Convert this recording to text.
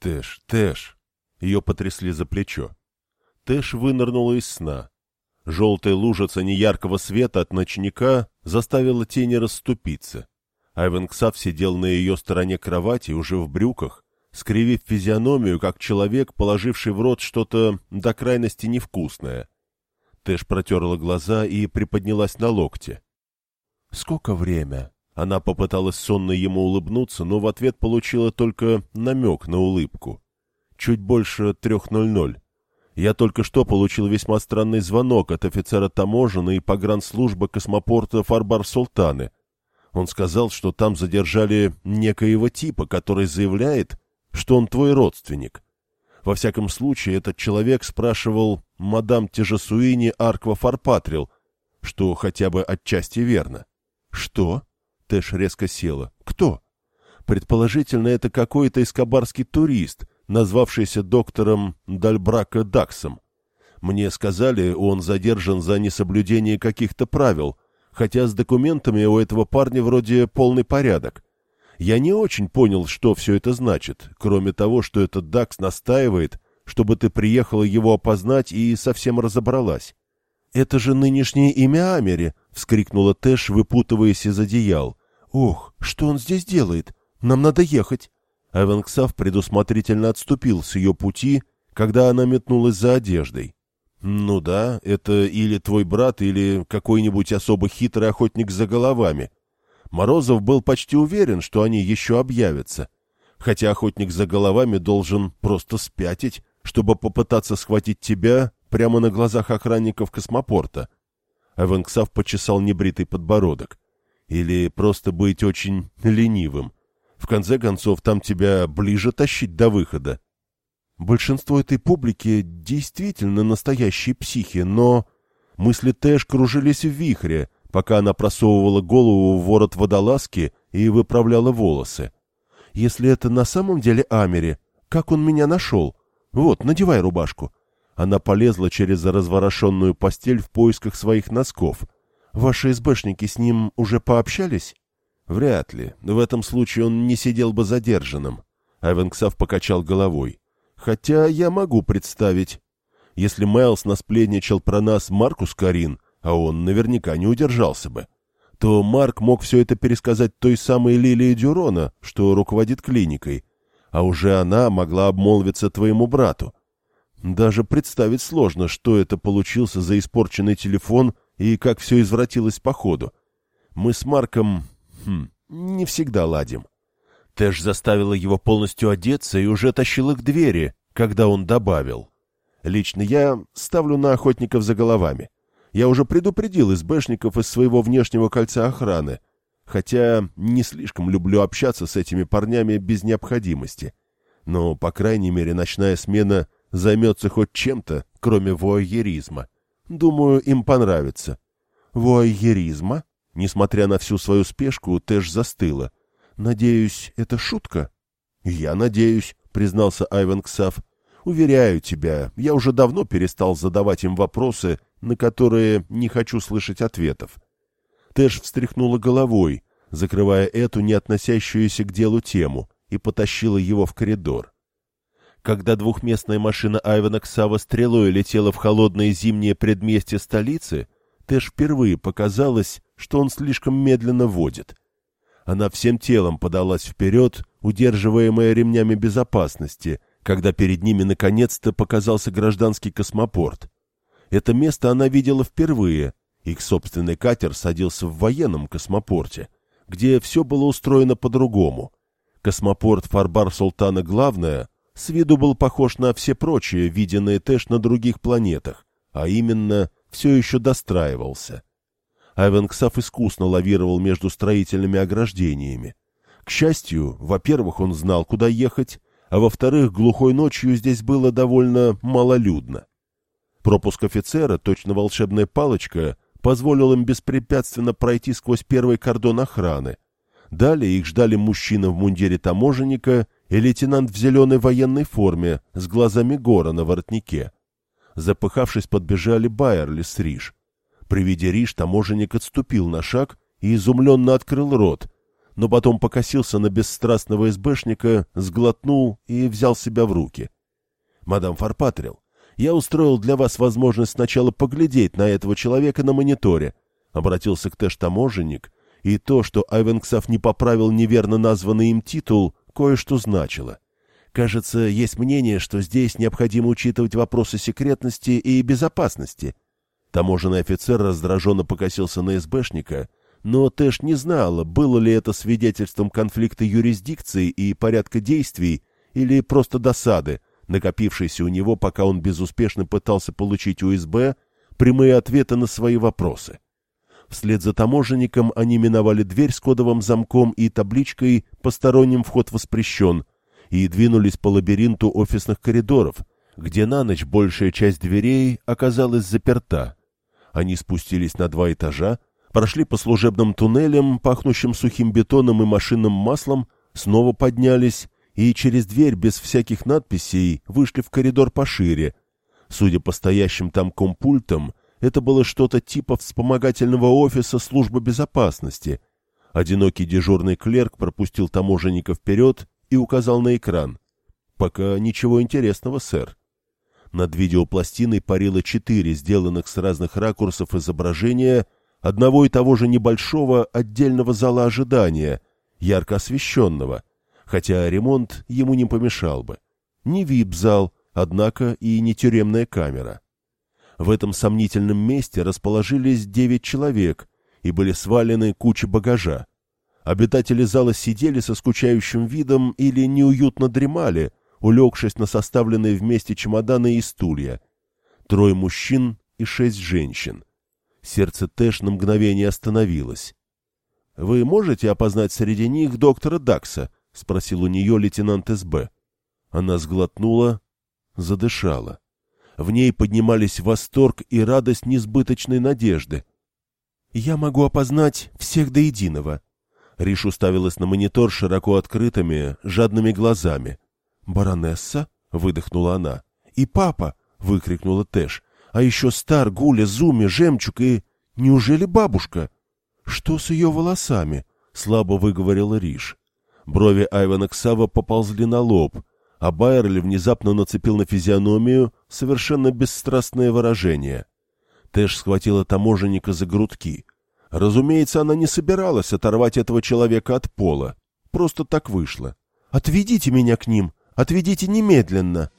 Тэш, Тэш. Ее потрясли за плечо. Тэш вынырнула из сна. Желтая лужица неяркого света от ночника заставила тени расступиться. Айвен Ксав сидел на ее стороне кровати, уже в брюках, скривив физиономию, как человек, положивший в рот что-то до крайности невкусное. Тэш протерла глаза и приподнялась на локте. — Сколько время? Она попыталась сонно ему улыбнуться, но в ответ получила только намек на улыбку. Чуть больше трех ноль ноль. Я только что получил весьма странный звонок от офицера таможенной и погранслужбы космопорта Фарбар-Султаны. Он сказал, что там задержали некоего типа, который заявляет, что он твой родственник. Во всяком случае, этот человек спрашивал мадам Тежесуини Арква Фарпатрил, что хотя бы отчасти верно. «Что?» — Тэш резко села. «Кто?» «Предположительно, это какой-то эскобарский турист, назвавшийся доктором Дальбрака Даксом. Мне сказали, он задержан за несоблюдение каких-то правил, хотя с документами у этого парня вроде полный порядок. Я не очень понял, что все это значит, кроме того, что этот Дакс настаивает, чтобы ты приехала его опознать и совсем разобралась. — Это же нынешнее имя Амери! — вскрикнула Тэш, выпутываясь из одеял. — Ох, что он здесь делает? Нам надо ехать! Эвенксав предусмотрительно отступил с ее пути, когда она метнулась за одеждой. — Ну да, это или твой брат, или какой-нибудь особо хитрый охотник за головами, Морозов был почти уверен, что они еще объявятся, хотя охотник за головами должен просто спятить, чтобы попытаться схватить тебя прямо на глазах охранников космопорта. Эвенксав почесал небритый подбородок. Или просто быть очень ленивым. В конце концов, там тебя ближе тащить до выхода. Большинство этой публики действительно настоящие психи, но... Мысли Тэш кружились в вихре, пока она просовывала голову в ворот водолазки и выправляла волосы. «Если это на самом деле Амери, как он меня нашел? Вот, надевай рубашку». Она полезла через разворошенную постель в поисках своих носков. «Ваши СБшники с ним уже пообщались?» «Вряд ли. В этом случае он не сидел бы задержанным». Айвенксав покачал головой. «Хотя я могу представить. Если Майлз насплетничал про нас Маркус Карин, а он наверняка не удержался бы, то Марк мог все это пересказать той самой Лилии Дюрона, что руководит клиникой, а уже она могла обмолвиться твоему брату. Даже представить сложно, что это получился за испорченный телефон и как все извратилось по ходу. Мы с Марком хм, не всегда ладим. Тэш заставила его полностью одеться и уже тащила к двери, когда он добавил. Лично я ставлю на охотников за головами. Я уже предупредил СБшников из своего внешнего кольца охраны, хотя не слишком люблю общаться с этими парнями без необходимости. Но, по крайней мере, ночная смена займется хоть чем-то, кроме вуайеризма. Думаю, им понравится. Вуайеризма? Несмотря на всю свою спешку, Тэш застыла. Надеюсь, это шутка? Я надеюсь, признался Айвен Ксав. Уверяю тебя, я уже давно перестал задавать им вопросы, на которые не хочу слышать ответов. Тэш встряхнула головой, закрывая эту не относящуюся к делу тему, и потащила его в коридор. Когда двухместная машина Айвена Ксава стрелой летела в холодное зимнее предместье столицы, Тэш впервые показалось, что он слишком медленно водит. Она всем телом подалась вперед, удерживаемая ремнями безопасности, когда перед ними наконец-то показался гражданский космопорт. Это место она видела впервые. Их собственный катер садился в военном космопорте, где все было устроено по-другому. Космопорт Фарбар-Султана Главное с виду был похож на все прочие, виденные Тэш на других планетах, а именно все еще достраивался. Айвенксав искусно лавировал между строительными ограждениями. К счастью, во-первых, он знал, куда ехать, а во-вторых, глухой ночью здесь было довольно малолюдно. Пропуск офицера, точно волшебная палочка, позволил им беспрепятственно пройти сквозь первый кордон охраны. Далее их ждали мужчина в мундире таможенника и лейтенант в зеленой военной форме с глазами гора на воротнике. Запыхавшись, подбежали Байерли с Риш. При виде Риш таможенник отступил на шаг и изумленно открыл рот, но потом покосился на бесстрастного СБшника, сглотнул и взял себя в руки. «Мадам Фарпатрил, я устроил для вас возможность сначала поглядеть на этого человека на мониторе», — обратился к Тэш-таможенник, и то, что Айвенксов не поправил неверно названный им титул, кое-что значило. Кажется, есть мнение, что здесь необходимо учитывать вопросы секретности и безопасности. Таможенный офицер раздраженно покосился на СБшника, но Тэш не знала, было ли это свидетельством конфликта юрисдикции и порядка действий, или просто досады, накопившейся у него, пока он безуспешно пытался получить у СБ прямые ответы на свои вопросы. Вслед за таможенником они миновали дверь с кодовым замком и табличкой «Посторонним вход воспрещен» и двинулись по лабиринту офисных коридоров, где на ночь большая часть дверей оказалась заперта. Они спустились на два этажа, прошли по служебным туннелям, пахнущим сухим бетоном и машинным маслом, снова поднялись и через дверь без всяких надписей вышли в коридор пошире. Судя по стоящим там компультам, это было что-то типа вспомогательного офиса службы безопасности. Одинокий дежурный клерк пропустил таможенника вперед и указал на экран. «Пока ничего интересного, сэр». Над видеопластиной парило четыре сделанных с разных ракурсов изображения одного и того же небольшого отдельного зала ожидания, ярко освещенного, хотя ремонт ему не помешал бы. Не вип-зал, однако и не тюремная камера. В этом сомнительном месте расположились девять человек и были свалены кучи багажа. Обитатели зала сидели со скучающим видом или неуютно дремали, улегшись на составленные вместе чемоданы и стулья. Трое мужчин и шесть женщин. Сердце Тэш на мгновение остановилось. — Вы можете опознать среди них доктора Дакса? — спросил у нее лейтенант СБ. Она сглотнула, задышала. В ней поднимались восторг и радость несбыточной надежды. «Я могу опознать всех до единого». Риш уставилась на монитор широко открытыми, жадными глазами. «Баронесса?» — выдохнула она. «И папа!» — выкрикнула Тэш. «А еще Стар, Гуля, Зуми, Жемчуг и... Неужели бабушка?» «Что с ее волосами?» — слабо выговорила Риш. Брови Айвана Ксава поползли на лоб, а Байерли внезапно нацепил на физиономию совершенно бесстрастное выражение. Тэш схватила таможенника за грудки. Разумеется, она не собиралась оторвать этого человека от пола. Просто так вышло. «Отведите меня к ним! Отведите немедленно!»